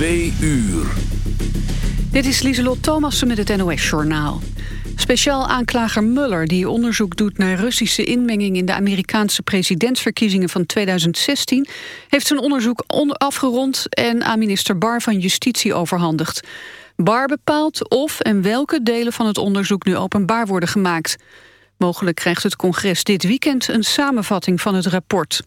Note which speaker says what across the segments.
Speaker 1: Twee uur.
Speaker 2: Dit is Lieselot Thomassen met het NOS-journaal. Speciaal aanklager Muller, die onderzoek doet naar Russische inmenging... in de Amerikaanse presidentsverkiezingen van 2016... heeft zijn onderzoek afgerond en aan minister Barr van Justitie overhandigd. Barr bepaalt of en welke delen van het onderzoek nu openbaar worden gemaakt. Mogelijk krijgt het congres dit weekend een samenvatting van het rapport.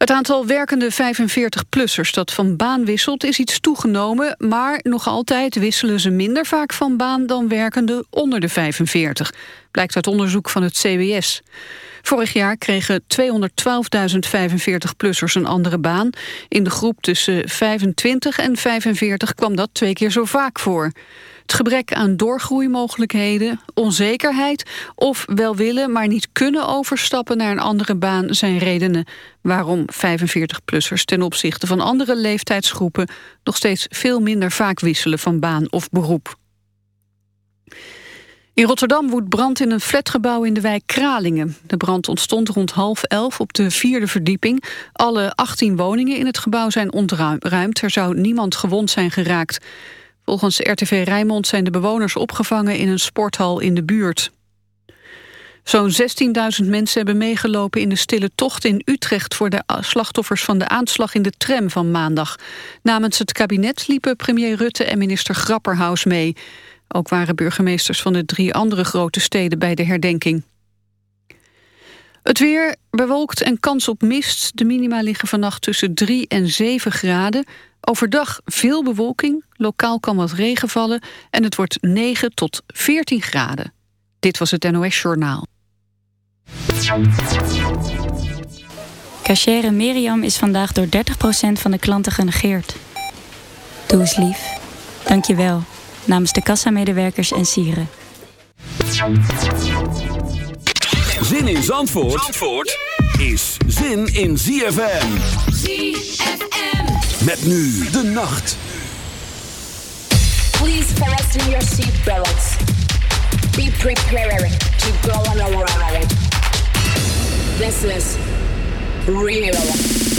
Speaker 2: Het aantal werkende 45-plussers dat van baan wisselt is iets toegenomen... maar nog altijd wisselen ze minder vaak van baan dan werkenden onder de 45. Blijkt uit onderzoek van het CBS. Vorig jaar kregen 212.000 45-plussers een andere baan. In de groep tussen 25 en 45 kwam dat twee keer zo vaak voor. Het gebrek aan doorgroeimogelijkheden, onzekerheid... of wel willen, maar niet kunnen overstappen naar een andere baan... zijn redenen waarom 45-plussers ten opzichte van andere leeftijdsgroepen... nog steeds veel minder vaak wisselen van baan of beroep. In Rotterdam woedt brand in een flatgebouw in de wijk Kralingen. De brand ontstond rond half elf op de vierde verdieping. Alle 18 woningen in het gebouw zijn ontruimd. Er zou niemand gewond zijn geraakt. Volgens RTV Rijnmond zijn de bewoners opgevangen in een sporthal in de buurt. Zo'n 16.000 mensen hebben meegelopen in de stille tocht in Utrecht... voor de slachtoffers van de aanslag in de tram van maandag. Namens het kabinet liepen premier Rutte en minister Grapperhaus mee. Ook waren burgemeesters van de drie andere grote steden bij de herdenking. Het weer bewolkt en kans op mist. De minima liggen vannacht tussen 3 en 7 graden. Overdag veel bewolking, lokaal kan wat regen vallen... en het wordt 9 tot 14 graden. Dit was het NOS Journaal.
Speaker 3: Cachere Miriam is vandaag door 30% van de klanten genegeerd. Doe eens lief. Dank je wel. Namens de kassamedewerkers en sieren.
Speaker 1: Zin in Zandvoort, Zandvoort is zin in ZFM.
Speaker 4: ZFM.
Speaker 1: Met nu de nacht.
Speaker 4: Please fasten your seatbelts. Be prepared to go on a ride. This is real.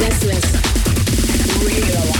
Speaker 4: This is real.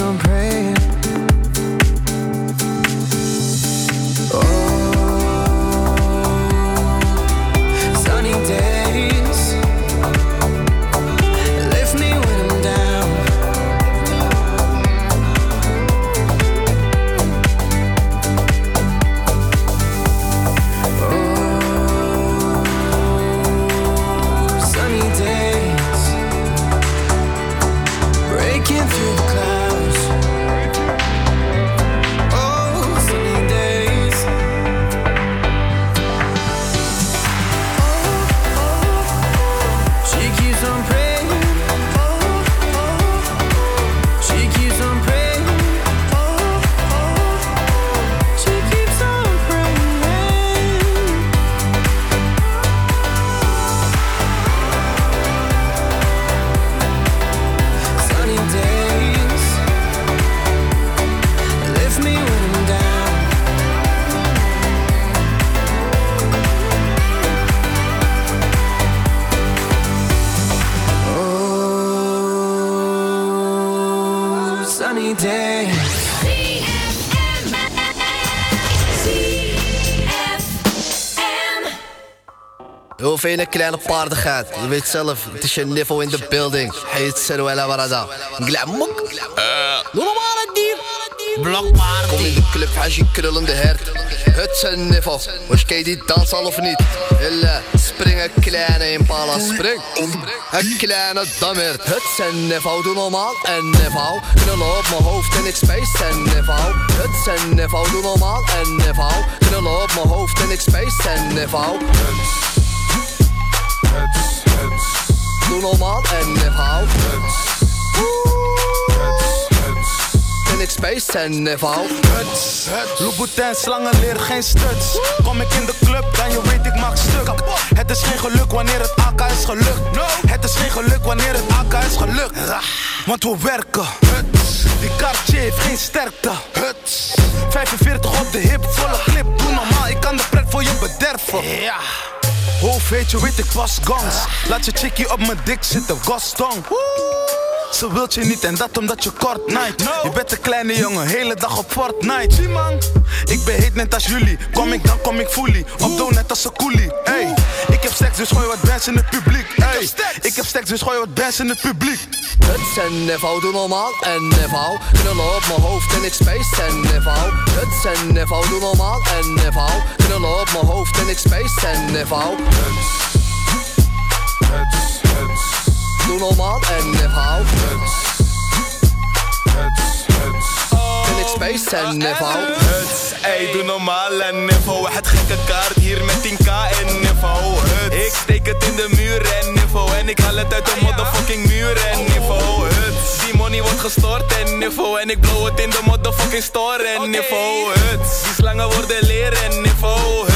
Speaker 5: on praying.
Speaker 6: Heel veel kleine paardigheid. Je weet zelf, het is je niveau in de building. Heet Seruela Warada. Glamok. Doe normaal het dier. Blokpaard. Kom in de club, is je krullende hert. Het een niveau. Was je die dans al of niet? Hille, spring een kleine impala, spring. Een kleine dammert. Het een niveau, doe normaal. En niveau, knullen op mijn hoofd en ik space en niveau. Het een niveau, doe normaal. En niveau, knullen op mijn hoofd en ik space en niveau. Doe normaal en niveau. En ik space en niveau.
Speaker 7: Huts, Louboutin, slangen leren geen stuts. Kom ik in de club, dan je weet ik maak stuk. Het is geen geluk wanneer het AK is gelukt. Het is geen geluk wanneer het AK is gelukt. Want we werken. Huts. Die Cartier heeft geen sterkte. Huts. 45 op de hip, volle clip. Doe normaal, ik kan de pret voor je bederven. Ja. Hoofd weet je, weet ik was gans. Laat je chickie op mijn dik zitten, Gaston. Ze wilt je niet en dat omdat je kort night. Je bent een kleine jongen, hele dag op Fortnite. Zie man, ik ben heet net als jullie. Kom ik dan kom ik fully. Op doe net als een coolie. Hey, ik heb seks dus gooi wat bands in het publiek. Hey, ik heb seks dus gooi wat bands in het publiek.
Speaker 6: Het is een niveau, doe normaal en niveau. Knullen op mijn hoofd en ik space en. Het is een niveau, doe normaal en niveau. Knullen op mijn hoofd en ik space en niveau. Doe normaal en niveau. En ik space en niveau.
Speaker 8: Huts, ey, doe normaal en niveau. Het gekke kaart hier met 10k en. Huts, het
Speaker 9: en ik haal het uit de motherfucking muur en niveau huts. Die money wordt gestort en niveau en ik blow het in de motherfucking store en niveau huts. Die slangen worden leren en niveau huts.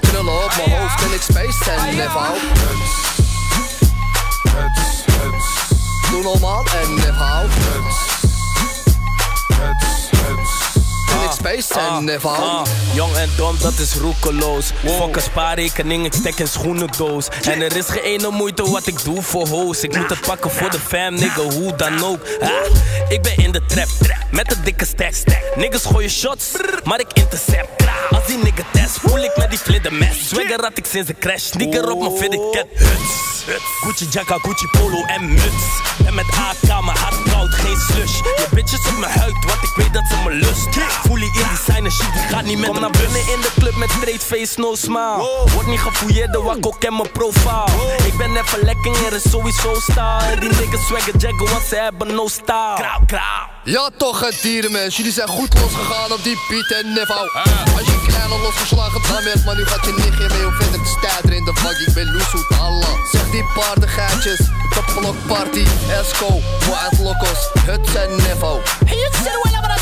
Speaker 6: Knullen op mijn hoofd en ik space en niveau Doe normaal en niveau En ik space en niveau
Speaker 9: Ah, jong en dom, dat is roekeloos. Fuck een spaarrekening, ik stek een schoenendoos. En er is geen ene moeite wat ik doe voor hoes. Ik moet het pakken voor de fam, nigga, hoe dan ook. Ah, ik ben in de trap, met een dikke stack. Niggas gooien shots, maar ik intercept. Als die nigga test, voel ik met die vlidder mes. Swagger had ik sinds de crash, nigger op mijn fitted cat. Huts. Gucci jacka, Gucci polo en muts. En met AK, mijn hart koud, geen slush. Je bitches op mijn huid, want ik weet dat ze me lust. In designer shit, die gaat niet met Kom naar binnen in de club met straight face, no smile. Word niet gefouilleerd, de wakko ken mijn profile. Ik ben even lekker, er is sowieso style. En die niggas swagger jaggen, want ze hebben no style. Krauw, krauw.
Speaker 6: Ja toch het dierenmens, jullie zijn goed losgegaan op die Piet en niveau Als je kleine losgeslagen dan bent, maar nu gaat je nichtje mee. Om verder te stijden in de vak. Ik ben Loesoet, Allah Zeg die paardengeitjes, de party, Esco, Wild Locos, Huts en Nevo.
Speaker 4: Hey, you said well,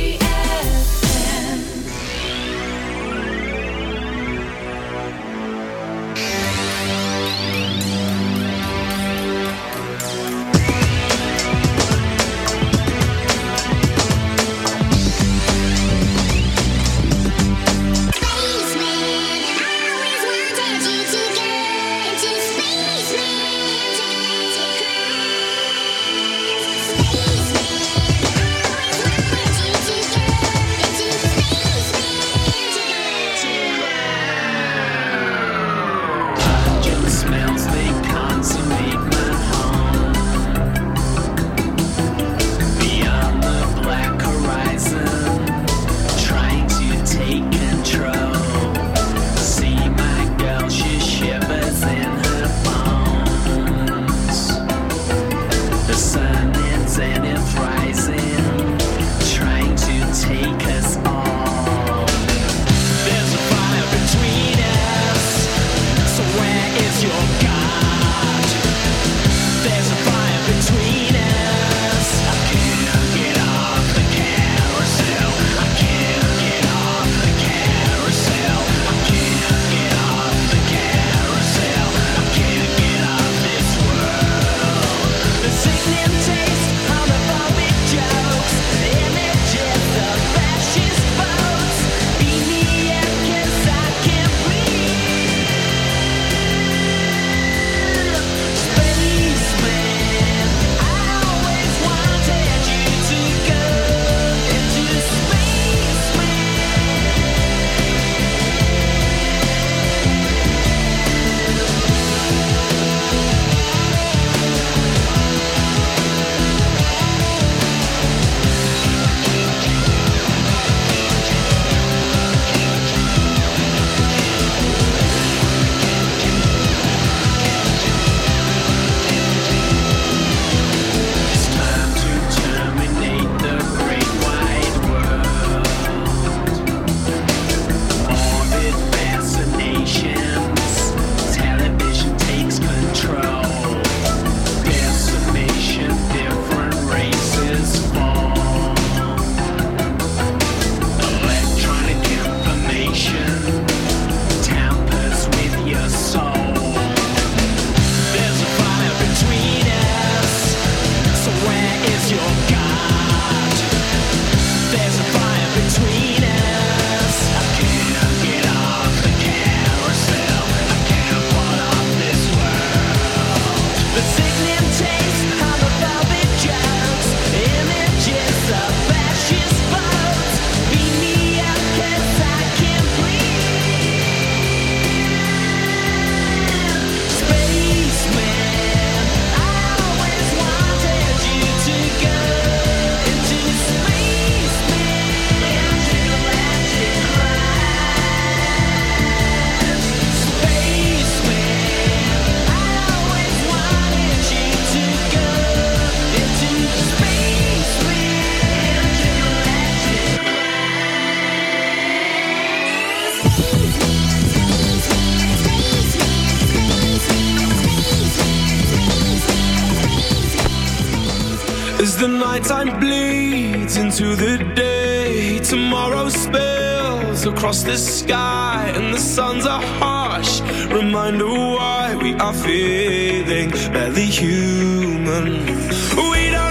Speaker 10: As the nighttime bleeds into the day, tomorrow spills across the sky, and the sun's a harsh reminder why we are feeling barely human. We don't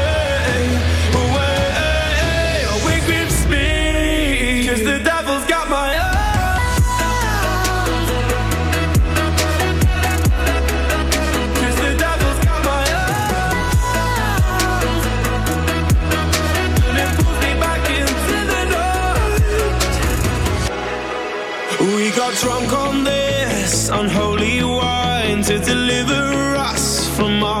Speaker 10: Deliver us from our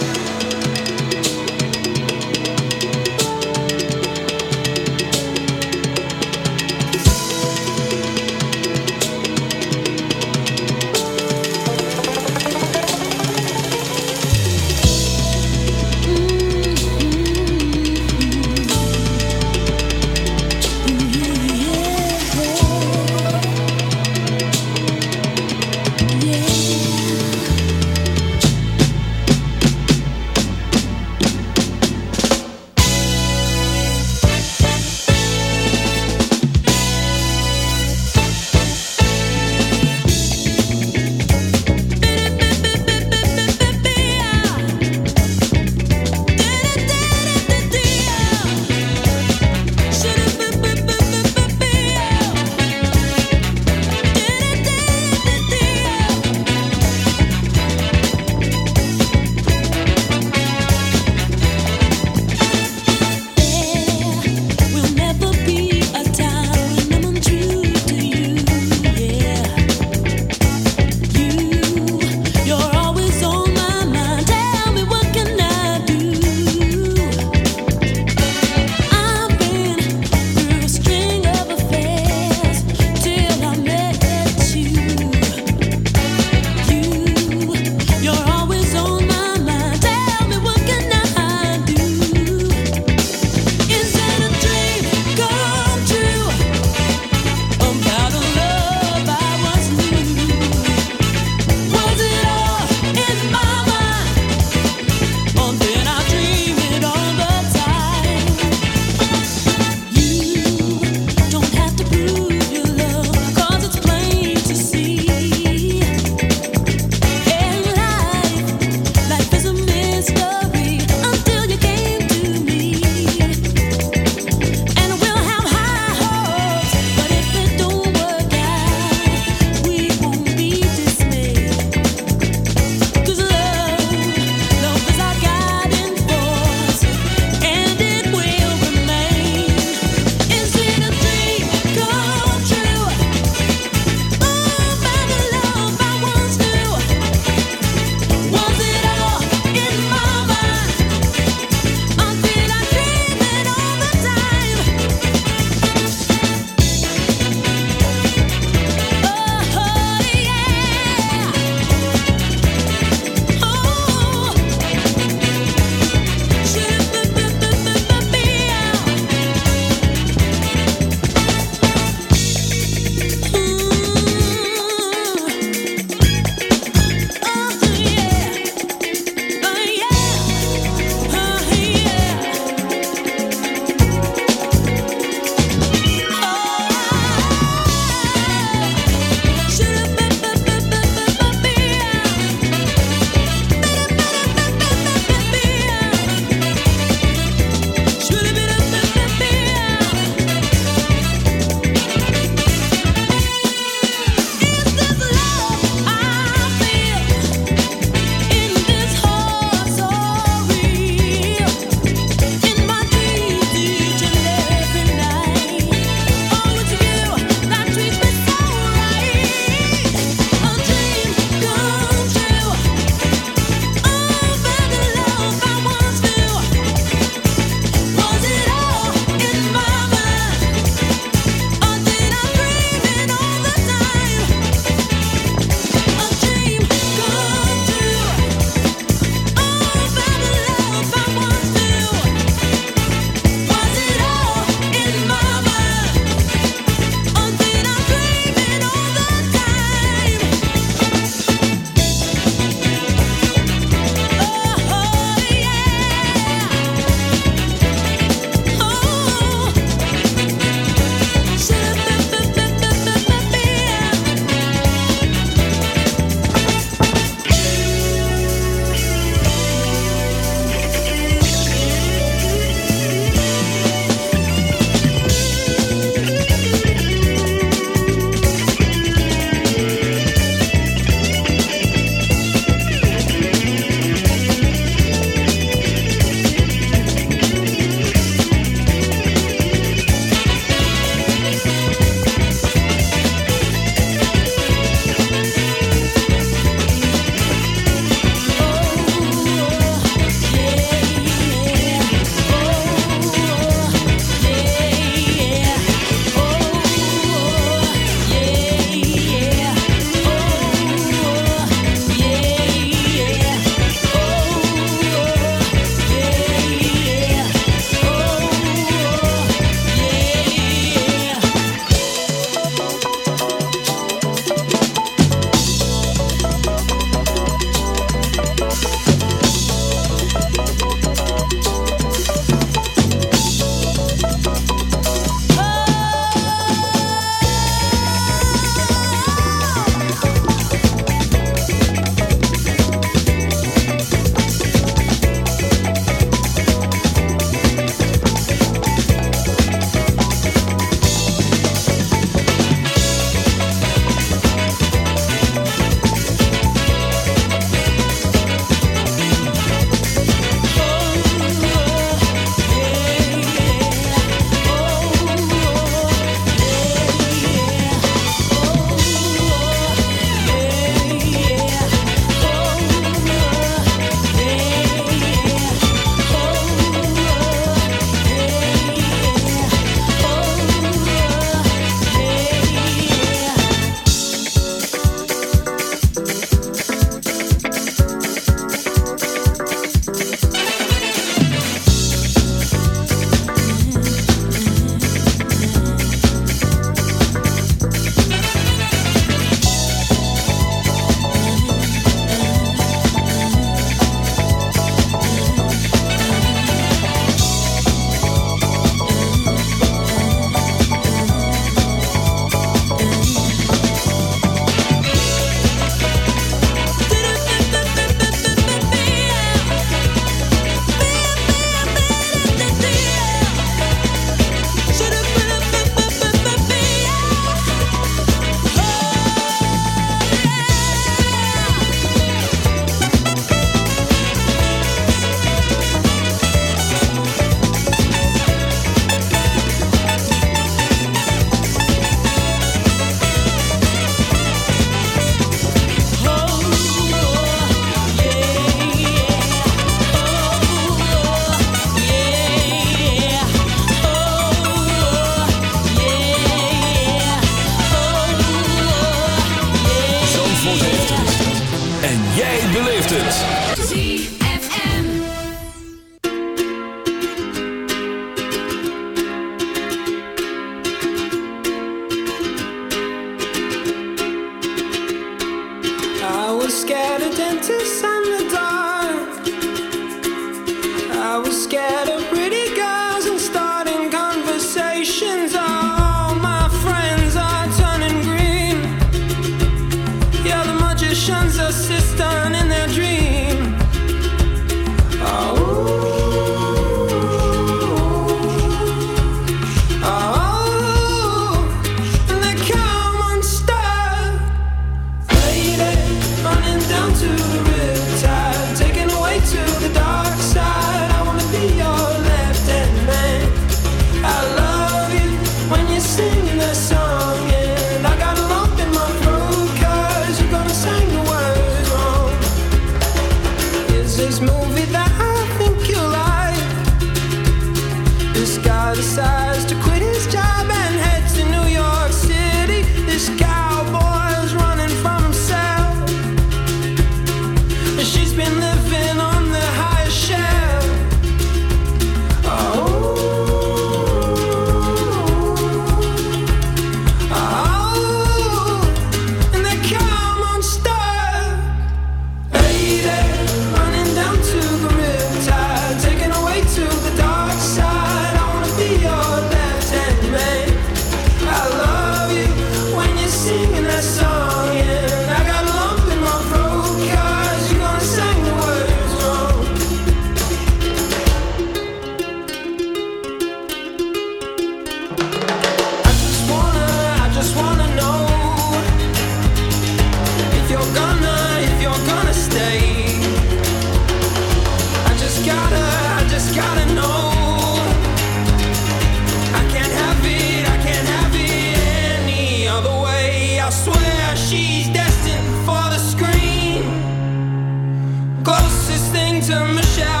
Speaker 5: to Michelle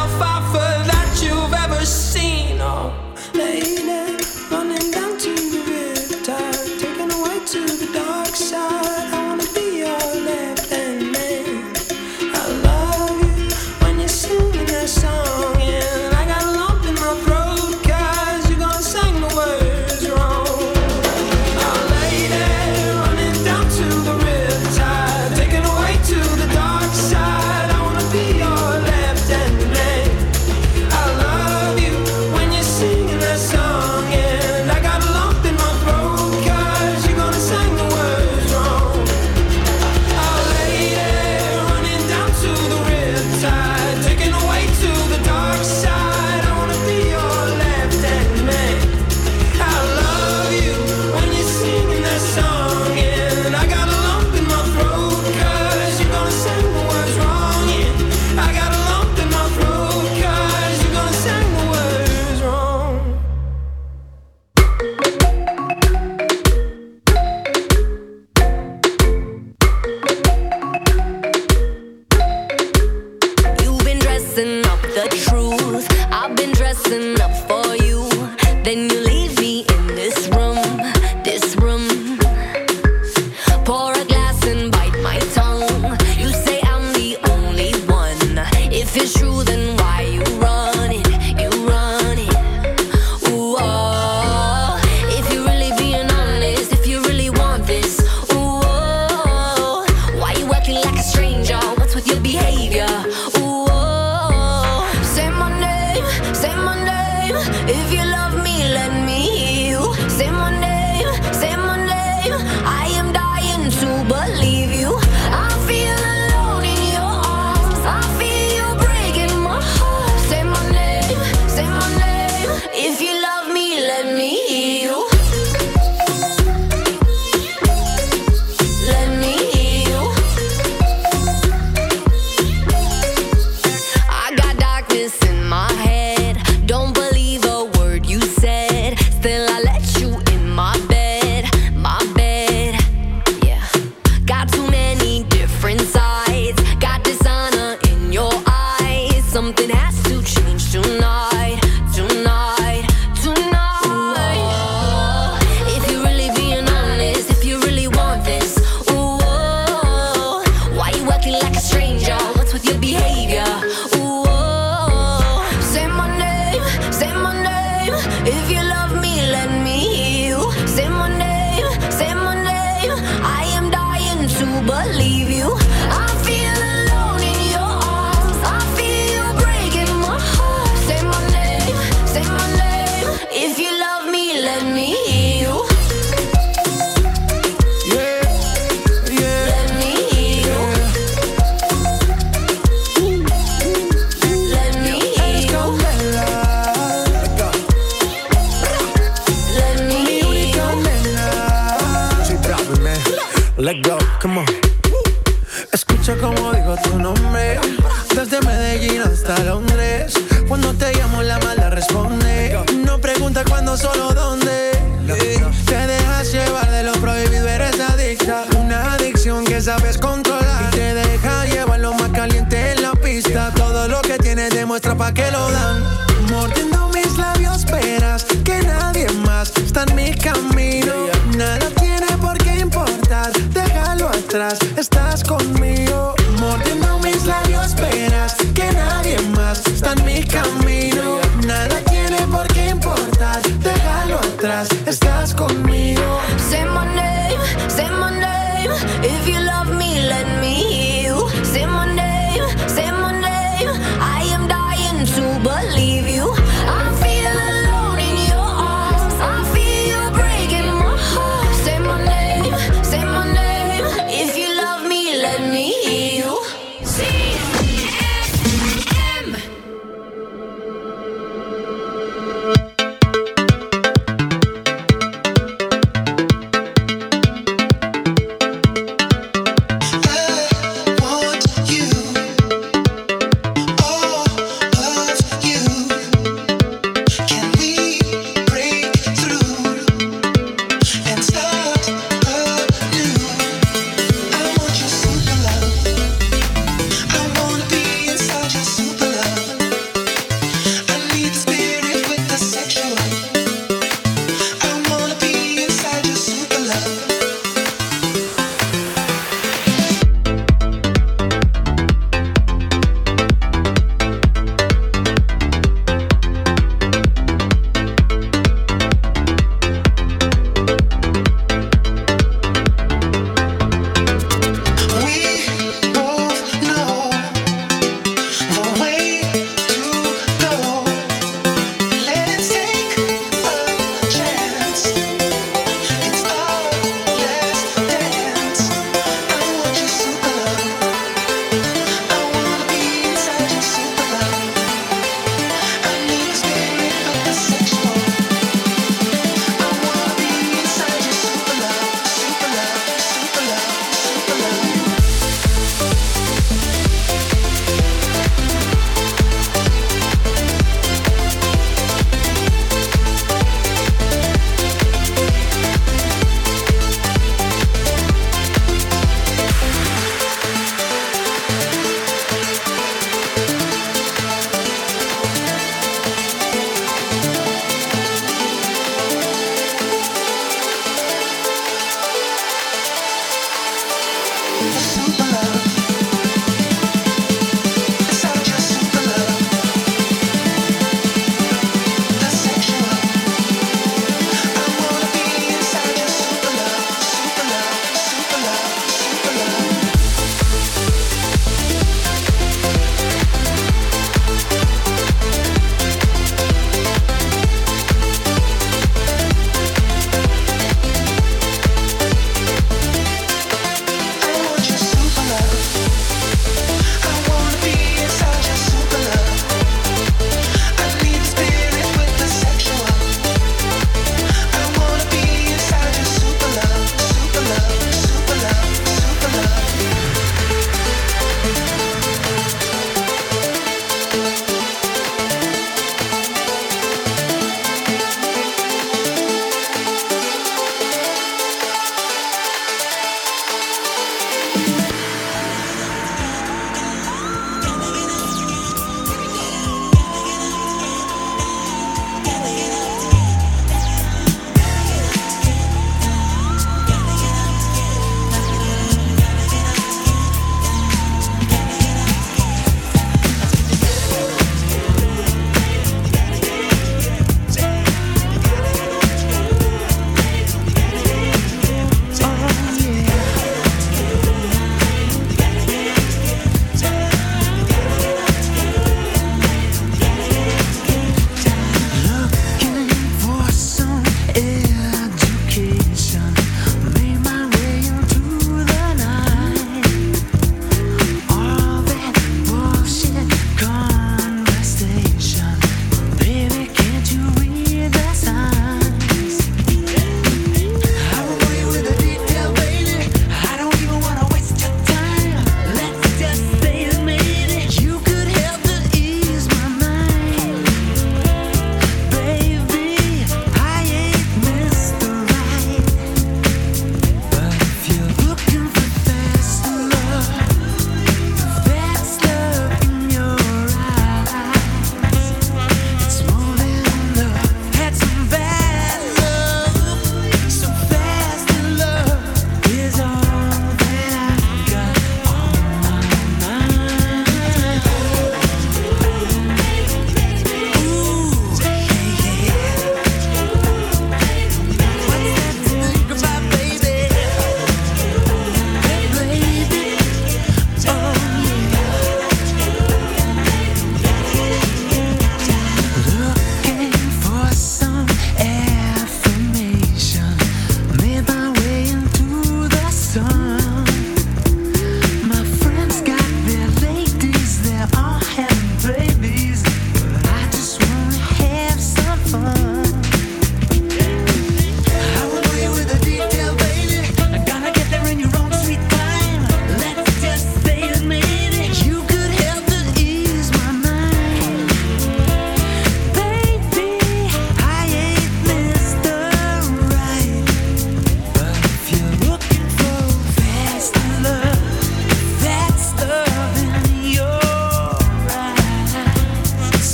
Speaker 11: muestra pa' que lo dan. Mordiendo mis labios, verás que nadie más está en mi camino. Nada tiene por qué importar, déjalo atrás.